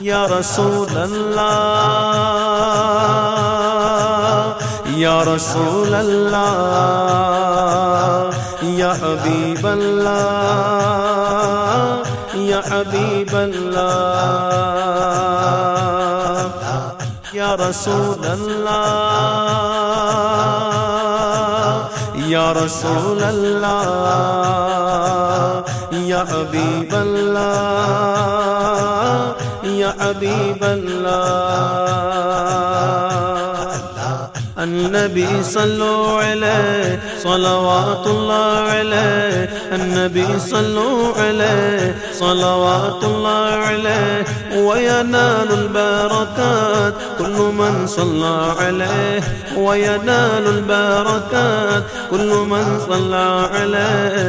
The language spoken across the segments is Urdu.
یا رسول اللہ یا رسول اللہ یا حبیب اللہ یا حبیب اللہ یا رسول اللہ یا رسول اللہ یا حبیب اللہ حبیب اللہ النبی صلو علیہ صلوات اللہ علیہ النبی صلو علیہ صلوات اللہ علیہ وینال البرکات کل من صلى علیہ وینال البرکات کل من صلى علیہ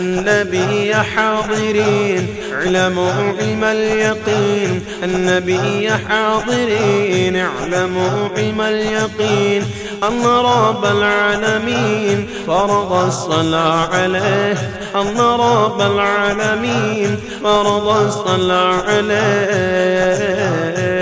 النبي حاضرين. اعلموا علم اليقين. النبي حاضرين. اعلموا علم اليقين. أن رب العالمين. فرض الصلاة عليه. أن رب العالمين. فرض الصلاة عليه.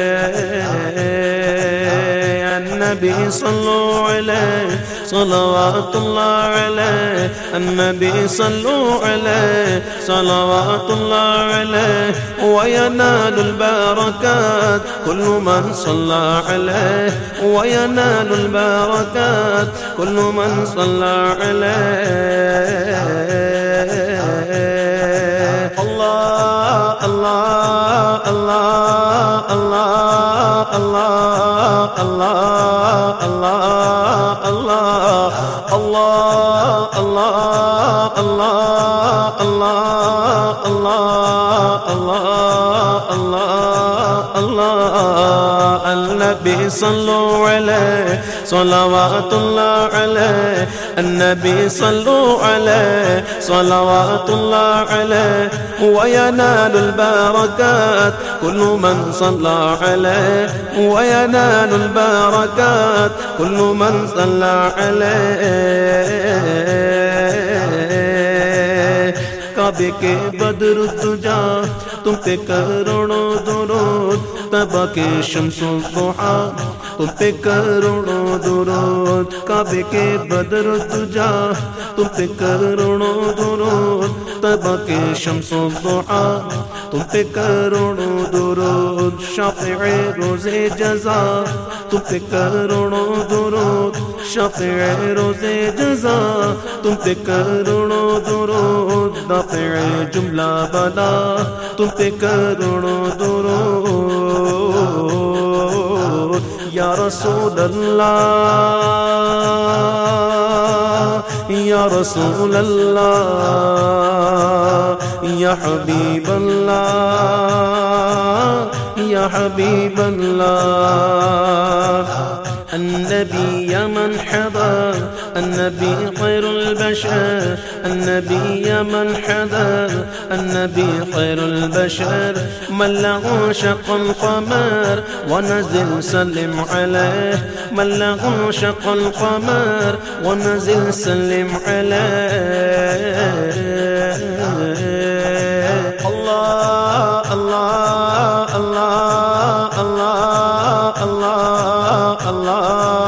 النبي صلوا عليه، صلوات الله عليه، النبي صلوا عليه، صلوات الله عليه، وينال البركات، كل من صلى عليه، وينال البركات، كل من صلى عليه. الله الله الله الله الله الله النبي صلوا عليه صلوات الله عليه النبي صلوا عليه صلوات الله عليه وينال البركات، كل من صلى عليه، وينال البركات، كل من صلى عليه۔ کعبے کے بدر تجا تم پہ کروڑوں کے شمس و ضحا تم پہ کروڑوں درود، کعبے کے بدر تجا تم پہ کروڑوں درود تبا کے شمس و ضحا تم پہ کروڑوں درود شافع روز جزا، تم پہ کروڑوں درود شافع روز جزا، تم پہ کروڑوں درود دافع جملہ بلا، تم پہ کروڑوں درود یا رسول اللہ، یا رسول اللہ، یا حبیب اللہ، یا حبیب اللہ، النبی يا من حضر النبي خير البشر، النبي يا من حضر، النبي خير البشر، من له شق القمر، ونزل سلم عليه، من له شق القمر، ونزل سلم عليه. الله الله الله الله الله الله.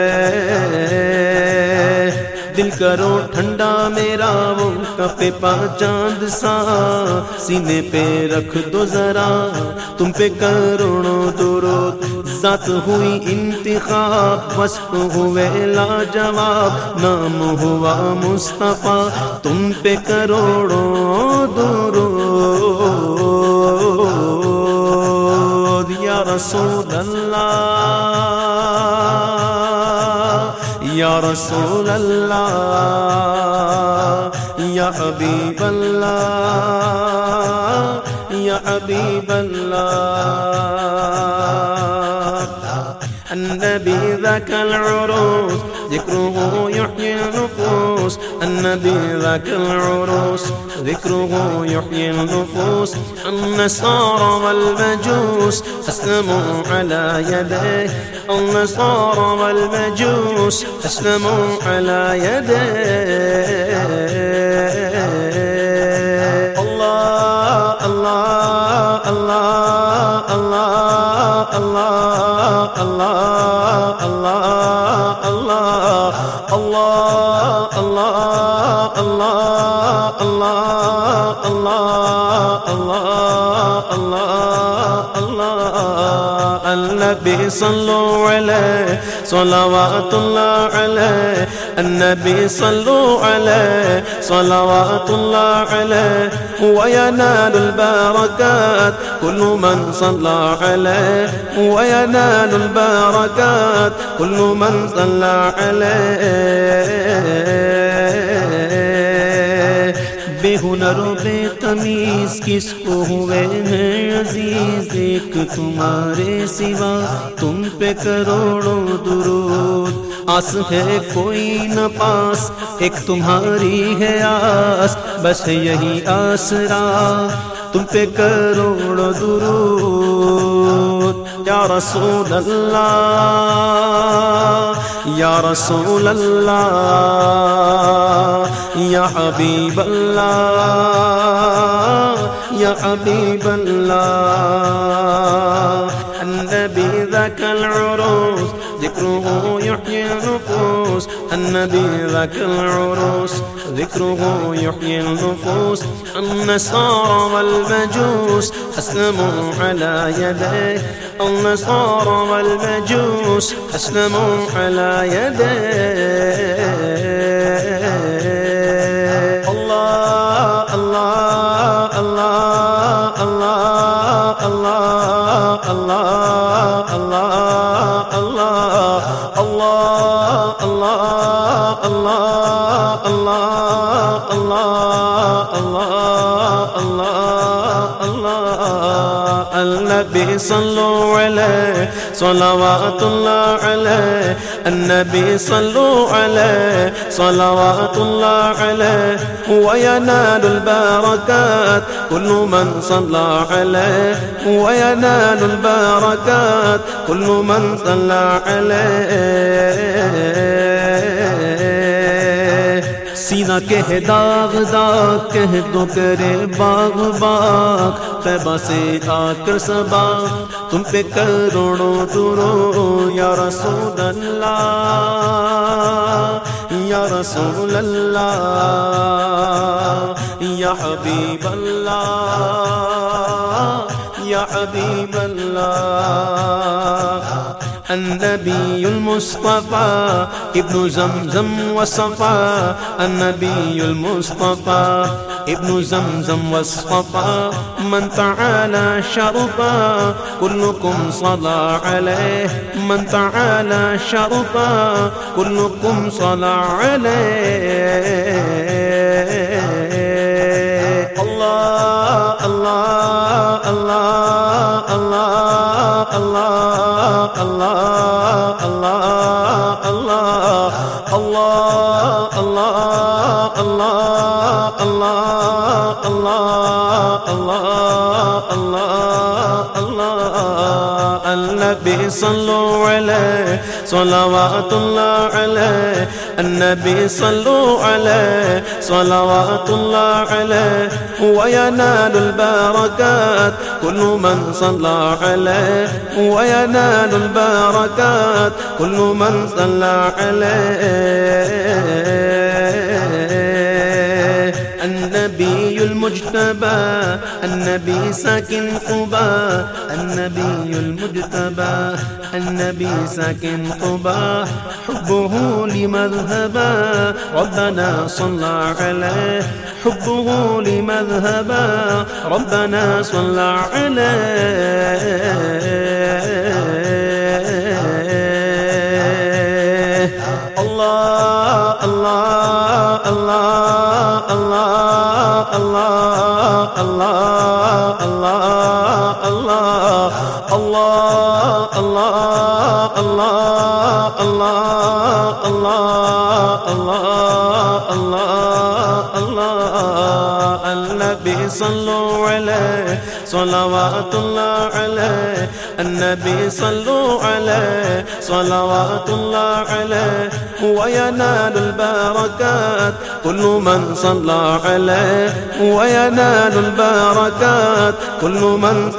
کرو ٹھنڈا میرا وہ کپے پا چاند سا۔ سینے پہ رکھ دو ذرا، تم پہ کروڑوں درو ذات ہوئی انتخاب، وصف ہوئے لاجواب۔ نام ہوا مصطفیٰ، تم پہ کروڑوں درو یا رسول اللہ۔ یا رسول اللہ یا حبیب اللہ یا حبیب اللہ النبي ذاك العروس ذكره يحيي النبي ذاك العروس، ذكره يحيي النفوس. النصارى والمجوس أسلموا على يديه. النصارى والمجوس أسلموا على يديه. النبي صلوا عليه صلوات الله عليه النبي صلوا عليه صلوات الله عليه وينال البركات كل من صلى عليه وينال البركات كل من صلى عليه ہنروں بے تمیز کس کو ہوئے ہیں عزیز؟ ایک تمہارے سوا تم پہ کروڑوں درود۔ آس ہے کوئی نہ پاس، ایک تمہاری ہے آس، بس یہی آسرا۔ تم پہ کروڑوں درود۔ یا رسول اللہ، یا رسول اللہ، یا حبیب اللہ، یا حبیب اللہ۔ النبي ذاك العروس ذكره يحيي النبي ذاك العروس، ذكره يحيي النفوس. النصارى والمجوس أسلموا على يديه. النصارى والمجوس أسلموا على يديه. النبي صلوا عليه صلوات الله عليه، النبي صلوا عليه صلوات الله عليه وينال البركات، كل من صلى عليه. وينال البركات، كل من صلى عليه. سینہ کہہ داغ داغ کہہ دو کرے باغ باغ طیبہ سے آ کر سبا تم پہ کروڑوں درو، یا رسول اللہ، یا رسول اللہ، یا حبیب اللہ، یا حبیب اللہ۔ النبي المصطفى ابن زمزم وصفا النبي المصطفى ابن زمزم والصفا من تعالى شرفا كلكم صلى عليه. من تعالى شرفا كلكم صلى عليه. الله الله. النبي صلوا عليه صلوات الله عليه النبي صلوا عليه صلوات الله عليه وينال البركات كل من صلى عليه وينال البركات كل من صلى عليه النبي المجتبى، النبي ساكن قبا النبي المجتبى، النبي ساكن قبا حبه لمذهبا، ربنا صلى عليه، حبه لمذهبا، ربنا صلى عليه. اللہ اللہ اللہ اللہ اللہ اللہ اللہ النبي صلوا عليه صلوات الله عليه النبي صلوا عليه صلوات الله عليه وينال البركات كل من صلى عليه وينال من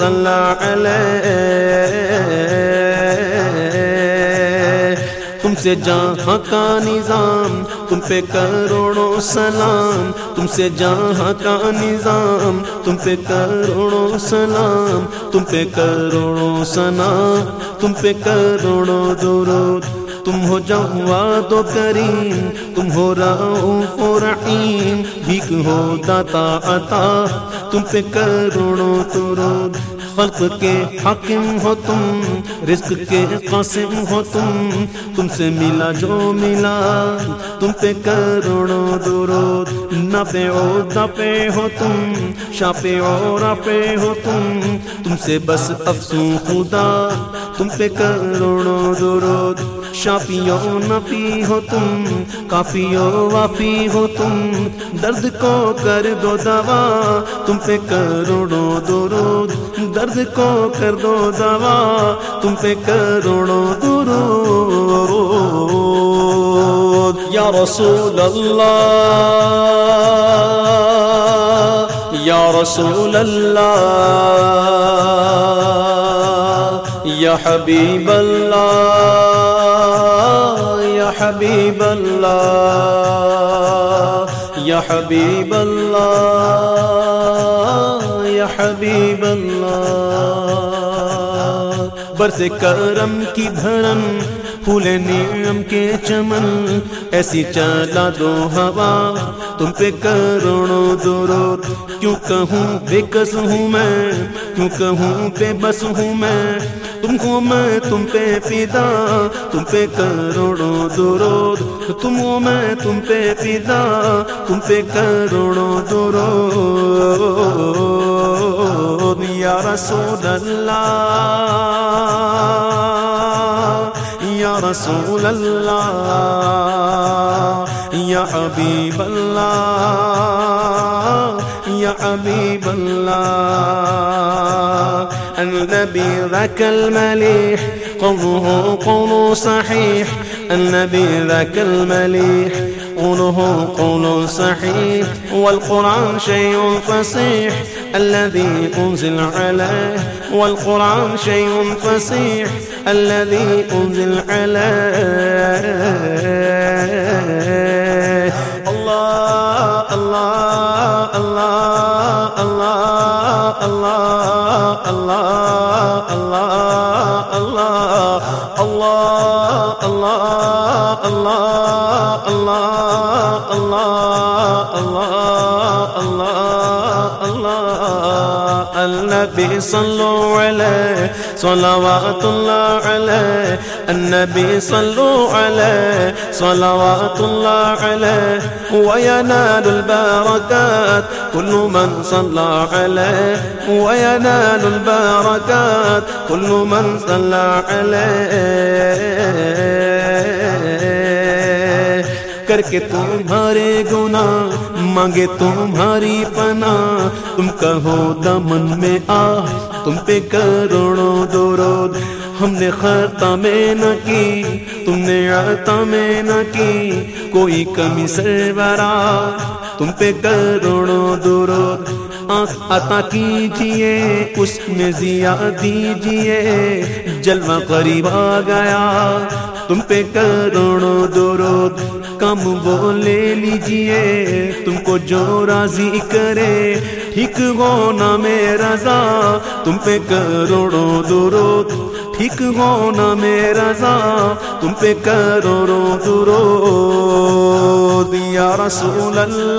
تم سے جہاں کا نظام، تم پہ کروڑوں سلام۔ تم سے جہاں کا نظام، تم پہ کروڑوں سلام۔ تم پہ کروڑوں سلام، تم پہ کروڑوں درود۔ تم ہو جواد و کریم، تم ہو رعوف و رحیم۔ بھیک ہو داتا عطا، تم پہ کروڑوں درود۔ خلق کے حاکم ہو تم، رزق کے قاسم ہو تم تم سے ملا جو ملا، تم پہ کروڑوں درود، نفع و دفع ہو تم شاپے اور رفع ہو تم تم سے بس افسوں خدا، تم پہ کروڑوں درود شافی و نفی ہو تم، کافی وافی ہو تم، درد کو کر دو دوا، تم پہ کروڑوں درود درد کو کر دو دوا، تم پہ کروڑوں درود۔ یا رسول اللہ، یا رسول اللہ، یا حبیب اللہ، یا حبیب اللہ، یا حبیب اللہ۔ حبیب اللہ، برس کرم کی دھڑن، پھول نیم کے چمن، ایسی چلا دو ہوا، تم پہ کروڑوں درود، کیوں کہوں بے کس ہوں میں؟ کیوں کہوں بے بس ہوں میں؟ تم کو میں، تم پہ فدا، تم پہ کروڑوں درود، تم ہو میں، تم پہ فدا، تم پہ کروڑوں درود۔ یا رسول اللہ، یا رسول اللہ، یا حبیب اللہ، یا حبیب اللہ۔ النبي ذاك المليح قوله قول صحيح النبي ذاك المليح قوله قول صحيح والقرآن شيء فصيح الذي أنزل عليه والقرآن شيء فصيح الذي أنزل عليه الله الله الله الله الله الله الله الله الله الله الله الله الله الله الله الله النبي صلوا عليه صلوات الله عليه النبي صلوا عليه صلوات الله عليه وينال البركات كل من صلى عليه وينال البركات كل من صلى عليه کر کے تمہارے گنا مانگے تمہاری پنا تم کہو دمن میں آ، تم پہ کروڑوں درود۔ ہم نے خطا میں نہ کی، تم نے عطا میں نہ کی۔ کوئی کمی سرورا، تم پہ کروڑوں درود۔ آنکھ عطا کیجیے، اس میں ضیا دیجیے۔ جلوہ قریب آ گیا، تم پہ کروڑوں درود۔ کم وہ لے لیجیے، تم کو جو راضی کرے، ٹھیک ہونا میرا رضا، تم پہ کروڑوں درود، ٹھیک ہونا میرا رضا، تم پہ کروڑوں درود۔ یا رسول اللہ،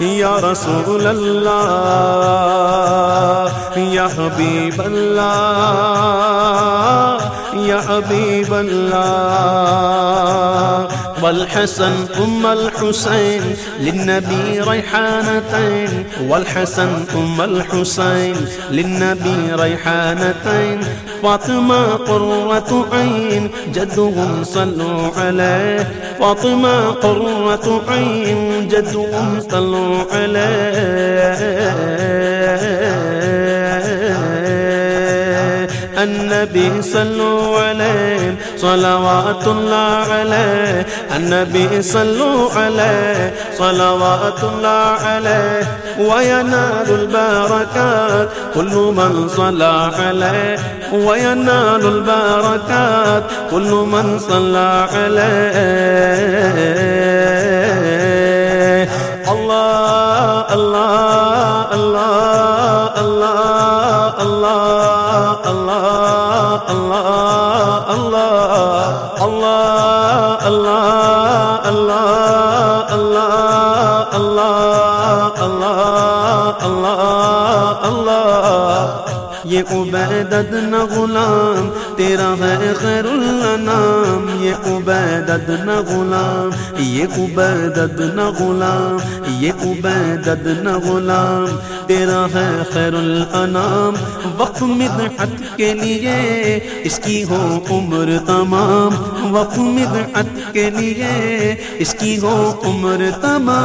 یا رسول اللہ، یا حبیب اللہ۔ یا حبیب اللہ والحسن ثم الحسين للنبي ريحانتين. والحسن ثم الحسين للنبي ريحانتين. فاطمة قرة عين، جدهم صلوا عليه. فاطمة قرة عين، جدهم صلوا عليه. النبي صلوا عليه، صلوات الله عليه. النبي صلوا عليه، صلوات الله عليه. وينال البركات، كل من صلى عليه. وينال البركات، كل من صلى عليه. الله الله الله. اللہ، یہ عبیدت نہ غلام، تیرا ہے خیر الانام، یہ عبیدت نہ غلام، یہ عبیدت نہ غلام، یہ عبیدت نہ غلام، تیرا ہے خیر الانام وقف مدحت کے لیے اس کی ہو عمر تمام وقف مدحت کے لیے اس کی ہو عمر تمام۔